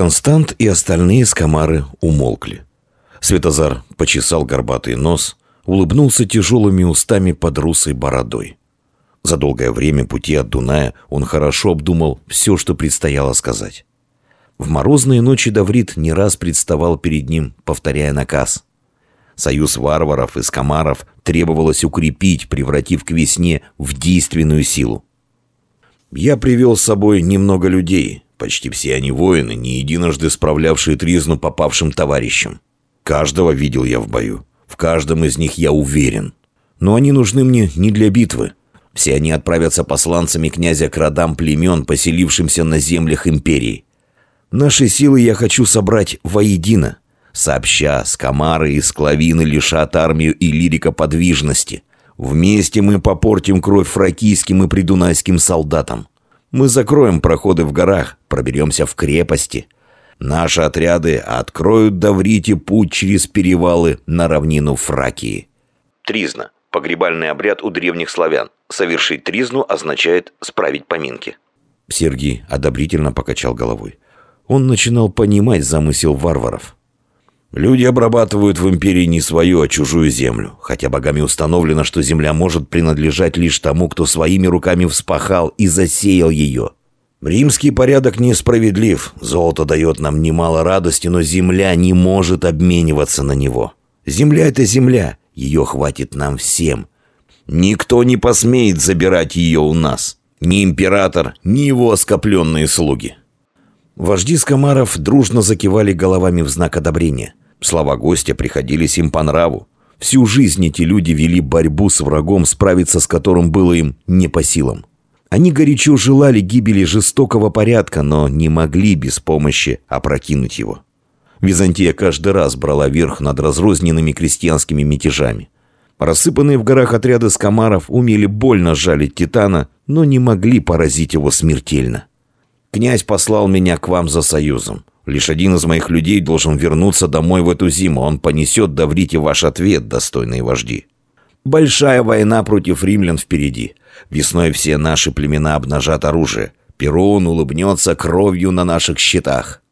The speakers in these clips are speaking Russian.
Констант и остальные скамары умолкли. Светозар почесал горбатый нос, улыбнулся тяжелыми устами под русой бородой. За долгое время пути от Дуная он хорошо обдумал все, что предстояло сказать. В морозные ночи Даврит не раз представал перед ним, повторяя наказ. Союз варваров и скамаров требовалось укрепить, превратив к весне в действенную силу. «Я привел с собой немного людей, почти все они воины, не единожды справлявшие тризну попавшим товарищам. Каждого видел я в бою, в каждом из них я уверен. Но они нужны мне не для битвы, все они отправятся посланцами князя к родам племен, поселившимся на землях империи. Наши силы я хочу собрать воедино. Сообща, скамары и склавины лишат армию и лирика подвижности. Вместе мы попортим кровь фракийским и придунайским солдатам. Мы закроем проходы в горах, проберемся в крепости. Наши отряды откроют Даврите путь через перевалы на равнину Фракии. Тризна. Погребальный обряд у древних славян. Совершить тризну означает справить поминки. Сергий одобрительно покачал головой. Он начинал понимать замысел варваров. Люди обрабатывают в империи не свою, а чужую землю, хотя богами установлено, что земля может принадлежать лишь тому, кто своими руками вспахал и засеял ее. Римский порядок несправедлив, золото дает нам немало радости, но земля не может обмениваться на него. Земля — это земля, ее хватит нам всем. Никто не посмеет забирать ее у нас. Ни император, ни его оскопленные слуги. Вожди скомаров дружно закивали головами в знак одобрения. Слова гостя приходились им по нраву. Всю жизнь эти люди вели борьбу с врагом, справиться с которым было им не по силам. Они горячо желали гибели жестокого порядка, но не могли без помощи опрокинуть его. Византия каждый раз брала верх над разрозненными крестьянскими мятежами. Рассыпанные в горах отряды скомаров умели больно жалить Титана, но не могли поразить его смертельно. «Князь послал меня к вам за союзом. Лишь один из моих людей должен вернуться домой в эту зиму. Он понесет, даврите ваш ответ, достойные вожди. Большая война против римлян впереди. Весной все наши племена обнажат оружие. Перун улыбнется кровью на наших щитах.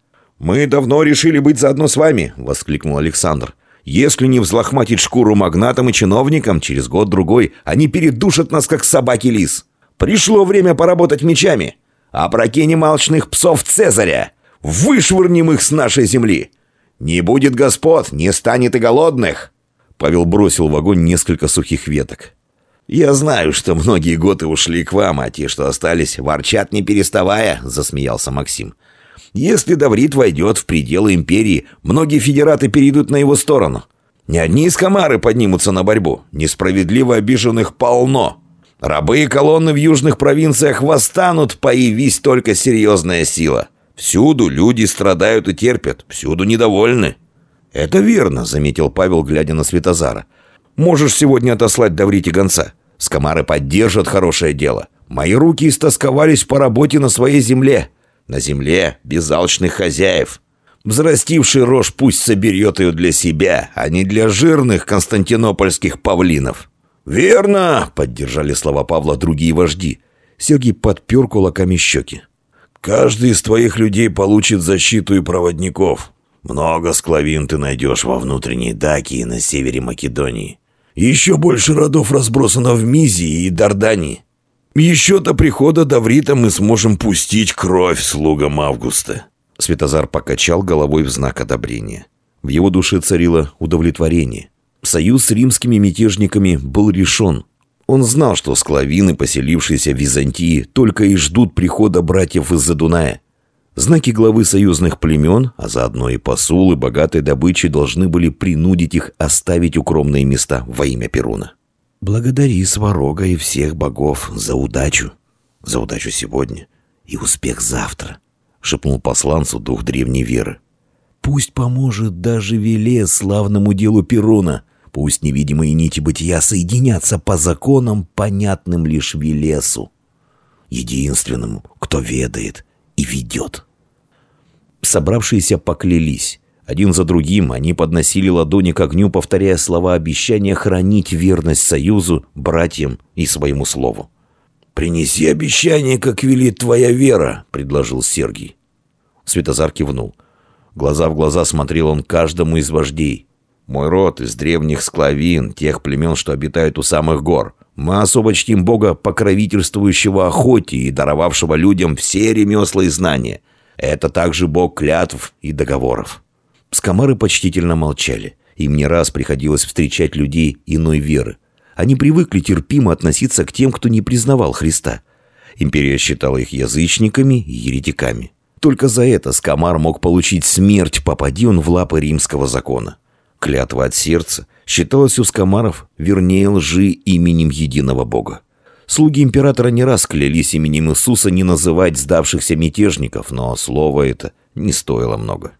«Мы давно решили быть заодно с вами», — воскликнул Александр. «Если не взлохматить шкуру магнатам и чиновникам, через год-другой они передушат нас, как собаки-лис. Пришло время поработать мечами. Опрокинем алчных псов Цезаря. Вышвырнем их с нашей земли. Не будет господ, не станет и голодных». Павел бросил в огонь несколько сухих веток. «Я знаю, что многие годы ушли к вам, а те, что остались, ворчат не переставая», — засмеялся Максим. Если Даврит войдет в пределы империи, многие федераты перейдут на его сторону. Не одни из комары поднимутся на борьбу. Несправедливо обиженных полно. Рабы и колонны в южных провинциях восстанут, появись только серьезная сила. Всюду люди страдают и терпят, всюду недовольны. «Это верно», — заметил Павел, глядя на Светозара. «Можешь сегодня отослать Даврите гонца. Скомары поддержат хорошее дело. Мои руки истосковались по работе на своей земле. На земле без алчных хозяев. Взрастивший рожь пусть соберет ее для себя, а не для жирных константинопольских павлинов. «Верно!» — поддержали слова Павла другие вожди. Сергей подпер кулаками щеки. «Каждый из твоих людей получит защиту и проводников. Много склавин ты найдешь во внутренней Дакии на севере Македонии. Еще больше родов разбросано в Мизии и Дардании. Еще до прихода Даврита мы сможем пустить кровь слугам Августа». Светозар покачал головой в знак одобрения. В его душе царило удовлетворение. Союз с римскими мятежниками был решен. Он знал, что склавины, поселившиеся в Византии, только и ждут прихода братьев из-за Дуная. Знаки главы союзных племен, а заодно и посулы богатой добычи должны были принудить их оставить укромные места во имя Перуна. Благодари Сварога и всех богов за удачу. За удачу сегодня и успех завтра, шепнул посланцу дух древней веры. Пусть поможет даже Велес славному делу Перуна. Пусть невидимые нити бытия соединятся по законам, понятным лишь Велесу. Единственному, кто ведает и ведет. Собравшиеся поклялись. Один за другим они подносили ладони к огню, повторяя слова обещания хранить верность союзу, братьям и своему слову. «Принеси обещание, как велит твоя вера», — предложил Сергий. Светозар кивнул. Глаза в глаза смотрел он каждому из вождей. «Мой род из древних склавин, тех племен, что обитают у самых гор. Мы особо чтим Бога, покровительствующего охоте и даровавшего людям все ремесла и знания. Это также Бог клятв и договоров». Скомары почтительно молчали. Им не раз приходилось встречать людей иной веры. Они привыкли терпимо относиться к тем, кто не признавал Христа. Империя считала их язычниками и еретиками. Только за это Скамар мог получить смерть, попади он в лапы римского закона. Клятва от сердца считалась у скамаров вернее лжи именем единого бога. Слуги императора не раз клялись именем Иисуса не называть сдавшихся мятежников, но слово это не стоило много.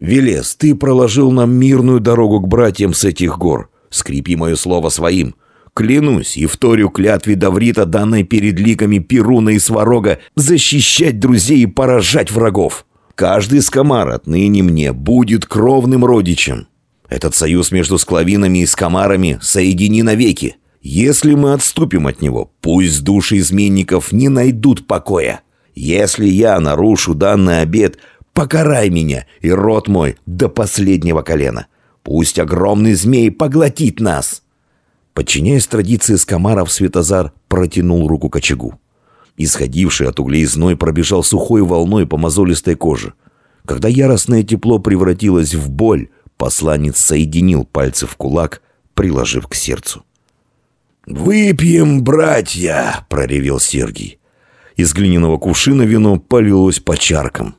«Велес, ты проложил нам мирную дорогу к братьям с этих гор. Скрепи мое слово своим. Клянусь и вторю клятве Даврита, данной перед ликами Перуна и Сварога, защищать друзей и поражать врагов. Каждый скамар отныне мне будет кровным родичем. Этот союз между склавинами и скамарами соедини навеки. Если мы отступим от него, пусть души изменников не найдут покоя. Если я нарушу данный обет, покарай меня и род мой до последнего колена. Пусть огромный змей поглотит нас». Подчиняясь традиции скамаров, Светозар протянул руку к очагу. Исходивший от углей зной пробежал сухой волной по мозолистой коже. Когда яростное тепло превратилось в боль, Посланец соединил пальцы в кулак, приложив к сердцу. «Выпьем, братья!» — проревел Сергий. Из глиняного кувшина вино полилось по чаркам.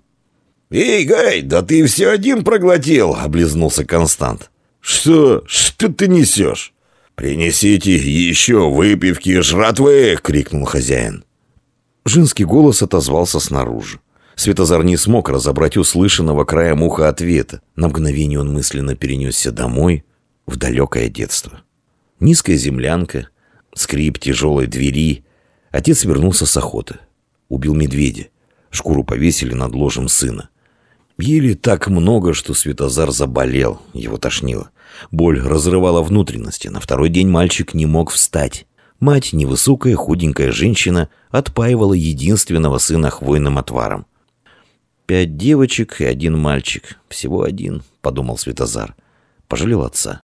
«Эй, Гай, да ты все один проглотил!» — облизнулся Констант. «Что? Что ты несешь?» «Принесите еще выпивки и жратвы!» — крикнул хозяин. Женский голос отозвался снаружи. Светозар не смог разобрать услышанного краем уха ответа. На мгновение он мысленно перенесся домой, в далекое детство. Низкая землянка, скрип тяжелой двери. Отец вернулся с охоты. Убил медведя. Шкуру повесили над ложем сына. Ели так много, что Светозар заболел, его тошнило. Боль разрывала внутренности. На второй день мальчик не мог встать. Мать, невысокая, худенькая женщина, отпаивала единственного сына хвойным отваром. «Пять девочек и один мальчик. Всего один», — подумал Светозар. Пожалел отца.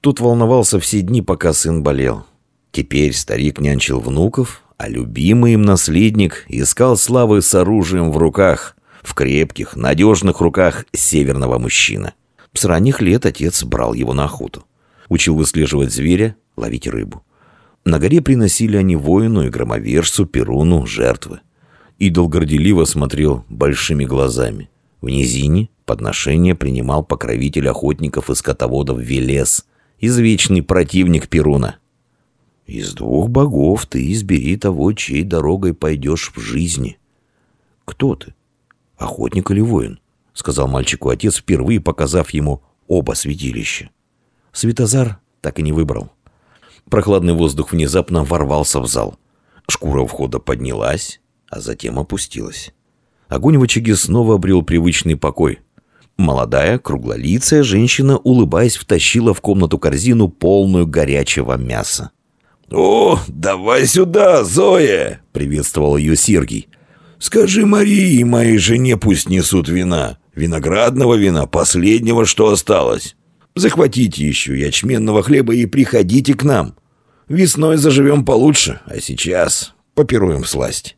Тут волновался все дни, пока сын болел. Теперь старик нянчил внуков, а любимый им наследник искал славы с оружием в руках, в крепких, надежных руках северного мужчины. С ранних лет отец брал его на охоту. Учил выслеживать зверя, ловить рыбу. На горе приносили они воину и громовержцу Перуну жертвы. Идол горделиво смотрел большими глазами. В низине подношение принимал покровитель охотников и скотоводов Велес, извечный противник Перуна. «Из двух богов ты избери того, чьей дорогой пойдешь в жизни». «Кто ты? Охотник или воин?» — сказал мальчику отец, впервые показав ему оба святилища. Светозар так и не выбрал. Прохладный воздух внезапно ворвался в зал. Шкура входа поднялась, а затем опустилась. Огонь в очаге снова обрел привычный покой. Молодая, круглолицая женщина, улыбаясь, втащила в комнату корзину, полную горячего мяса. «О, давай сюда, Зоя!» — приветствовал ее Сергий. «Скажи Марии и моей жене пусть несут вина. Виноградного вина, последнего, что осталось. Захватите еще ячменного хлеба и приходите к нам. Весной заживем получше, а сейчас попируем сласть».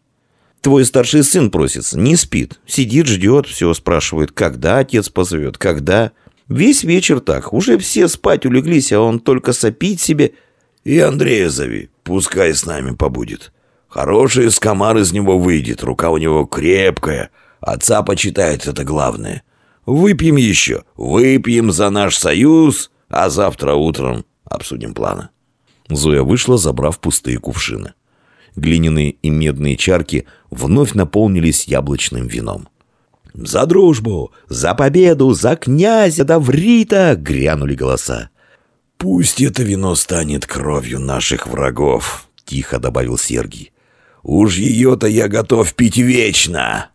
Твой старший сын просится, не спит. Сидит, ждет, все спрашивает, когда отец позовет, когда. Весь вечер так, уже все спать улеглись, а он только сопить себе. И Андрея зови, пускай с нами побудет. Хороший скомар из него выйдет, рука у него крепкая. Отца почитает, это главное. Выпьем еще, выпьем за наш союз, а завтра утром обсудим планы. Зоя вышла, забрав пустые кувшины. Глиняные и медные чарки вновь наполнились яблочным вином. «За дружбу! За победу! За князя Даврита!» — грянули голоса. «Пусть это вино станет кровью наших врагов», — тихо добавил Сергий. «Уж ее-то я готов пить вечно!»